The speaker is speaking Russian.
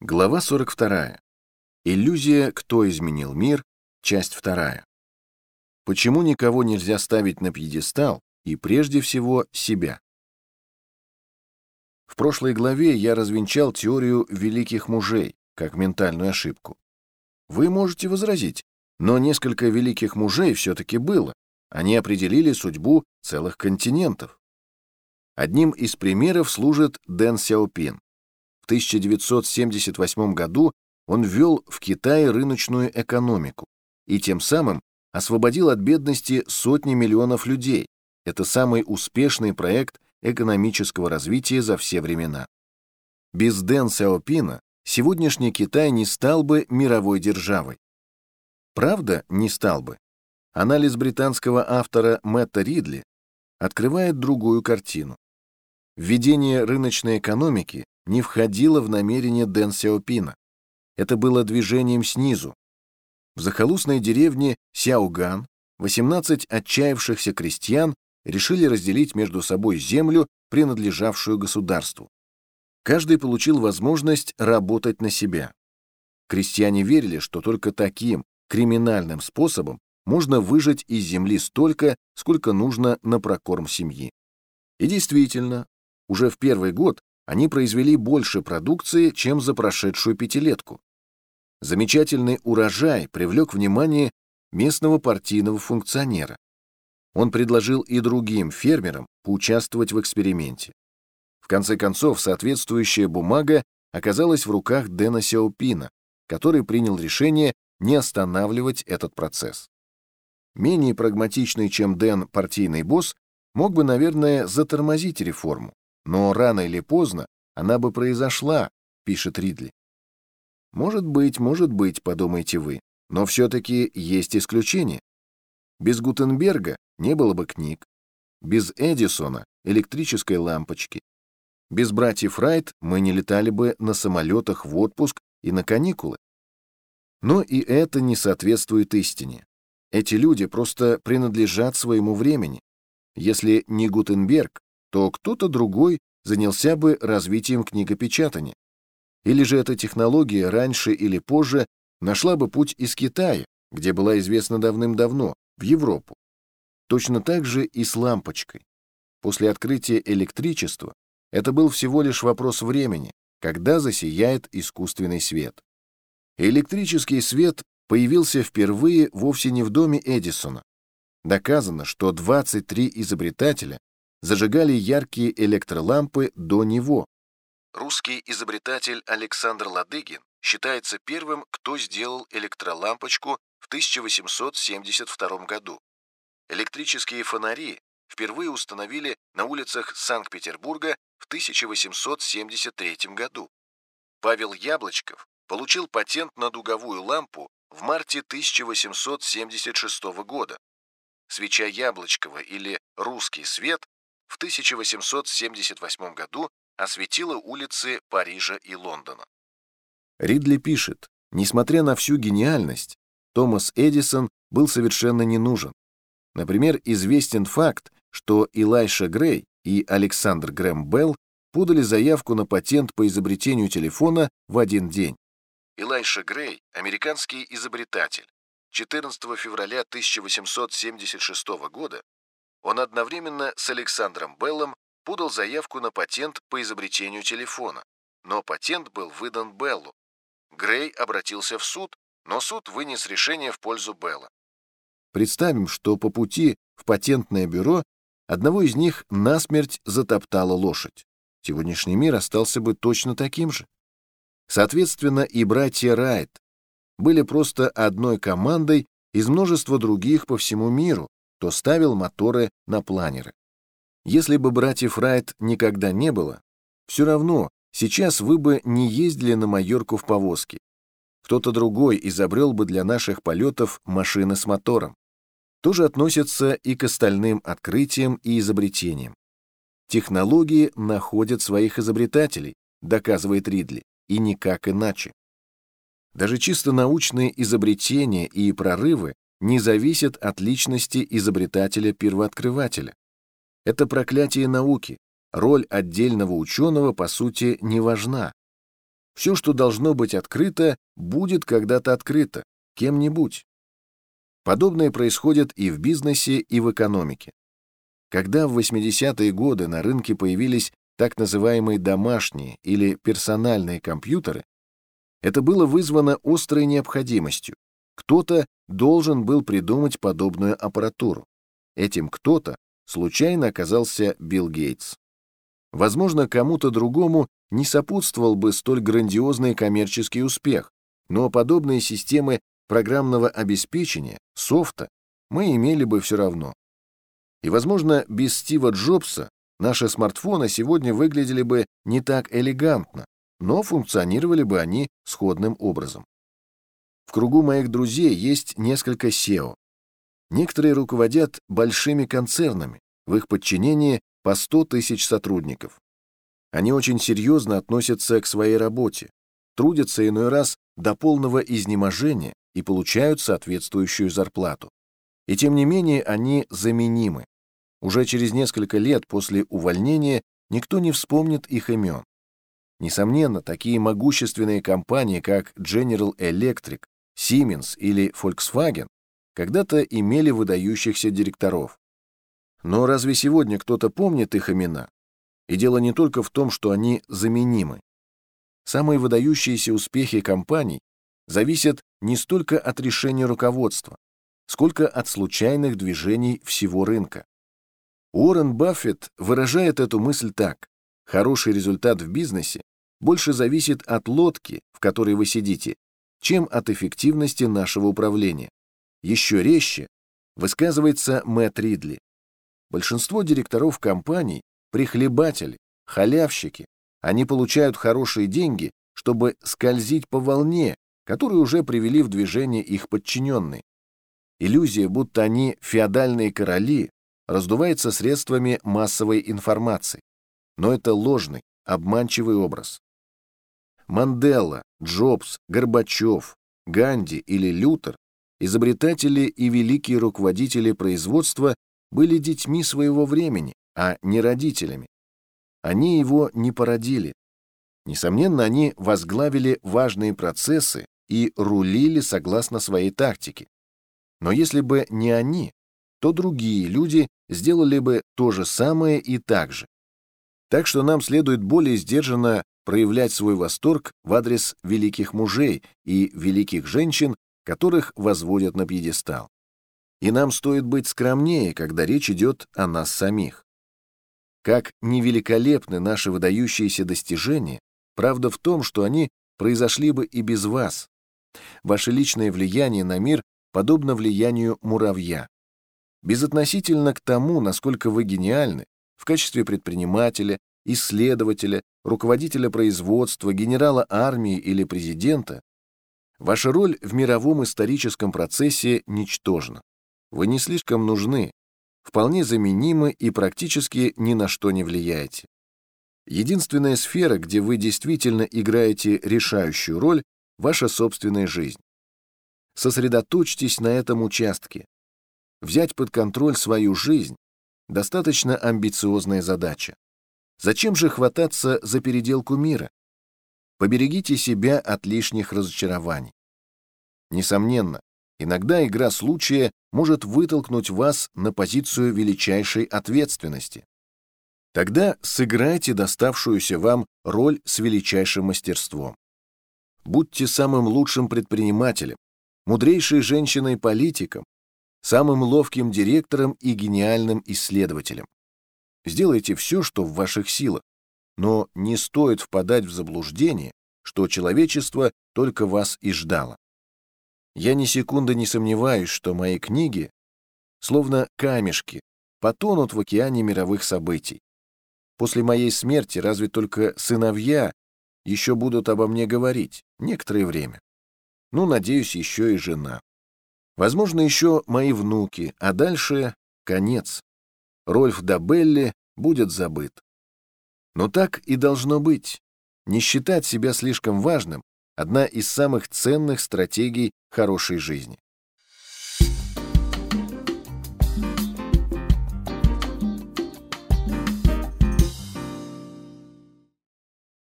Глава 42. Иллюзия «Кто изменил мир?» Часть 2. Почему никого нельзя ставить на пьедестал и прежде всего себя? В прошлой главе я развенчал теорию великих мужей как ментальную ошибку. Вы можете возразить, но несколько великих мужей все-таки было. Они определили судьбу целых континентов. Одним из примеров служит Дэн Сяопин. 1978 году он ввел в Китае рыночную экономику и тем самым освободил от бедности сотни миллионов людей. Это самый успешный проект экономического развития за все времена. Без Дэн Сяопина сегодняшний Китай не стал бы мировой державой. Правда, не стал бы. Анализ британского автора Мэтта Ридли открывает другую картину. Введение рыночной экономики не входило в намерение Дэн Сяопина. Это было движением снизу. В захолустной деревне Сяоган 18 отчаявшихся крестьян решили разделить между собой землю, принадлежавшую государству. Каждый получил возможность работать на себя. Крестьяне верили, что только таким криминальным способом можно выжать из земли столько, сколько нужно на прокорм семьи. И действительно, уже в первый год они произвели больше продукции, чем за прошедшую пятилетку. Замечательный урожай привлек внимание местного партийного функционера. Он предложил и другим фермерам поучаствовать в эксперименте. В конце концов, соответствующая бумага оказалась в руках Дэна Сяопина, который принял решение не останавливать этот процесс. Менее прагматичный, чем Дэн партийный босс, мог бы, наверное, затормозить реформу. Но рано или поздно она бы произошла, пишет Ридли. Может быть, может быть, подумаете вы, но все-таки есть исключения. Без Гутенберга не было бы книг, без Эдисона — электрической лампочки, без братьев Райт мы не летали бы на самолетах в отпуск и на каникулы. Но и это не соответствует истине. Эти люди просто принадлежат своему времени. Если не Гутенберг, то кто-то другой занялся бы развитием книгопечатания. Или же эта технология раньше или позже нашла бы путь из Китая, где была известна давным-давно, в Европу. Точно так же и с лампочкой. После открытия электричества это был всего лишь вопрос времени, когда засияет искусственный свет. Электрический свет появился впервые вовсе не в доме Эдисона. Доказано, что 23 изобретателя зажигали яркие электролампы до него. Русский изобретатель Александр Ладыгин считается первым, кто сделал электролампочку в 1872 году. Электрические фонари впервые установили на улицах Санкт-Петербурга в 1873 году. Павел Яблочков получил патент на дуговую лампу в марте 1876 года. Свеча Яблочкова или «Русский свет» в 1878 году осветила улицы Парижа и Лондона. Ридли пишет, несмотря на всю гениальность, Томас Эдисон был совершенно не нужен. Например, известен факт, что Илайша Грей и Александр Грэм Белл подали заявку на патент по изобретению телефона в один день. Илайша Грей – американский изобретатель. 14 февраля 1876 года он одновременно с Александром Беллом подал заявку на патент по изобретению телефона, но патент был выдан Беллу. Грей обратился в суд, но суд вынес решение в пользу Белла. Представим, что по пути в патентное бюро одного из них насмерть затоптала лошадь. Сегодняшний мир остался бы точно таким же. Соответственно, и братья Райт были просто одной командой из множества других по всему миру, кто ставил моторы на планеры. Если бы братьев Райт никогда не было, все равно сейчас вы бы не ездили на Майорку в повозке. Кто-то другой изобрел бы для наших полетов машины с мотором. То же относится и к остальным открытиям и изобретениям. Технологии находят своих изобретателей, доказывает Ридли, и никак иначе. Даже чисто научные изобретения и прорывы не зависит от личности изобретателя-первооткрывателя. Это проклятие науки. Роль отдельного ученого, по сути, не важна. Все, что должно быть открыто, будет когда-то открыто, кем-нибудь. Подобное происходит и в бизнесе, и в экономике. Когда в 80-е годы на рынке появились так называемые домашние или персональные компьютеры, это было вызвано острой необходимостью. Кто-то должен был придумать подобную аппаратуру. Этим кто-то случайно оказался Билл Гейтс. Возможно, кому-то другому не сопутствовал бы столь грандиозный коммерческий успех, но подобные системы программного обеспечения, софта, мы имели бы все равно. И, возможно, без Стива Джобса наши смартфоны сегодня выглядели бы не так элегантно, но функционировали бы они сходным образом. В кругу моих друзей есть несколько SEO. Некоторые руководят большими концернами, в их подчинении по 100 тысяч сотрудников. Они очень серьезно относятся к своей работе, трудятся иной раз до полного изнеможения и получают соответствующую зарплату. И тем не менее они заменимы. Уже через несколько лет после увольнения никто не вспомнит их имен. Несомненно, такие могущественные компании, как General Electric, Siemens или Volkswagen, когда-то имели выдающихся директоров. Но разве сегодня кто-то помнит их имена? И дело не только в том, что они заменимы. Самые выдающиеся успехи компаний зависят не столько от решения руководства, сколько от случайных движений всего рынка. Уоррен Баффет выражает эту мысль так. Хороший результат в бизнесе больше зависит от лодки, в которой вы сидите, чем от эффективности нашего управления. Еще резче высказывается Мэтт Ридли. Большинство директоров компаний – прихлебатели, халявщики. Они получают хорошие деньги, чтобы скользить по волне, которую уже привели в движение их подчиненные. Иллюзия, будто они феодальные короли, раздувается средствами массовой информации. Но это ложный, обманчивый образ. Мандела, Джобс, Горбачев, Ганди или Лютер, изобретатели и великие руководители производства были детьми своего времени, а не родителями. Они его не породили. Несомненно, они возглавили важные процессы и рулили согласно своей тактике. Но если бы не они, то другие люди сделали бы то же самое и так же. Так что нам следует более сдержанно проявлять свой восторг в адрес великих мужей и великих женщин, которых возводят на пьедестал. И нам стоит быть скромнее, когда речь идет о нас самих. Как невеликолепны наши выдающиеся достижения, правда в том, что они произошли бы и без вас. Ваше личное влияние на мир подобно влиянию муравья. Безотносительно к тому, насколько вы гениальны, в качестве предпринимателя, исследователя, руководителя производства, генерала армии или президента, ваша роль в мировом историческом процессе ничтожна. Вы не слишком нужны, вполне заменимы и практически ни на что не влияете. Единственная сфера, где вы действительно играете решающую роль, ваша собственная жизнь. Сосредоточьтесь на этом участке. Взять под контроль свою жизнь – достаточно амбициозная задача. Зачем же хвататься за переделку мира? Поберегите себя от лишних разочарований. Несомненно, иногда игра случая может вытолкнуть вас на позицию величайшей ответственности. Тогда сыграйте доставшуюся вам роль с величайшим мастерством. Будьте самым лучшим предпринимателем, мудрейшей женщиной-политиком, самым ловким директором и гениальным исследователем. Сделайте все, что в ваших силах, но не стоит впадать в заблуждение, что человечество только вас и ждало. Я ни секунды не сомневаюсь, что мои книги, словно камешки, потонут в океане мировых событий. После моей смерти разве только сыновья еще будут обо мне говорить некоторое время. Ну, надеюсь, еще и жена. Возможно, еще мои внуки, а дальше конец. Рольф Дабелли будет забыт. Но так и должно быть. Не считать себя слишком важным – одна из самых ценных стратегий хорошей жизни.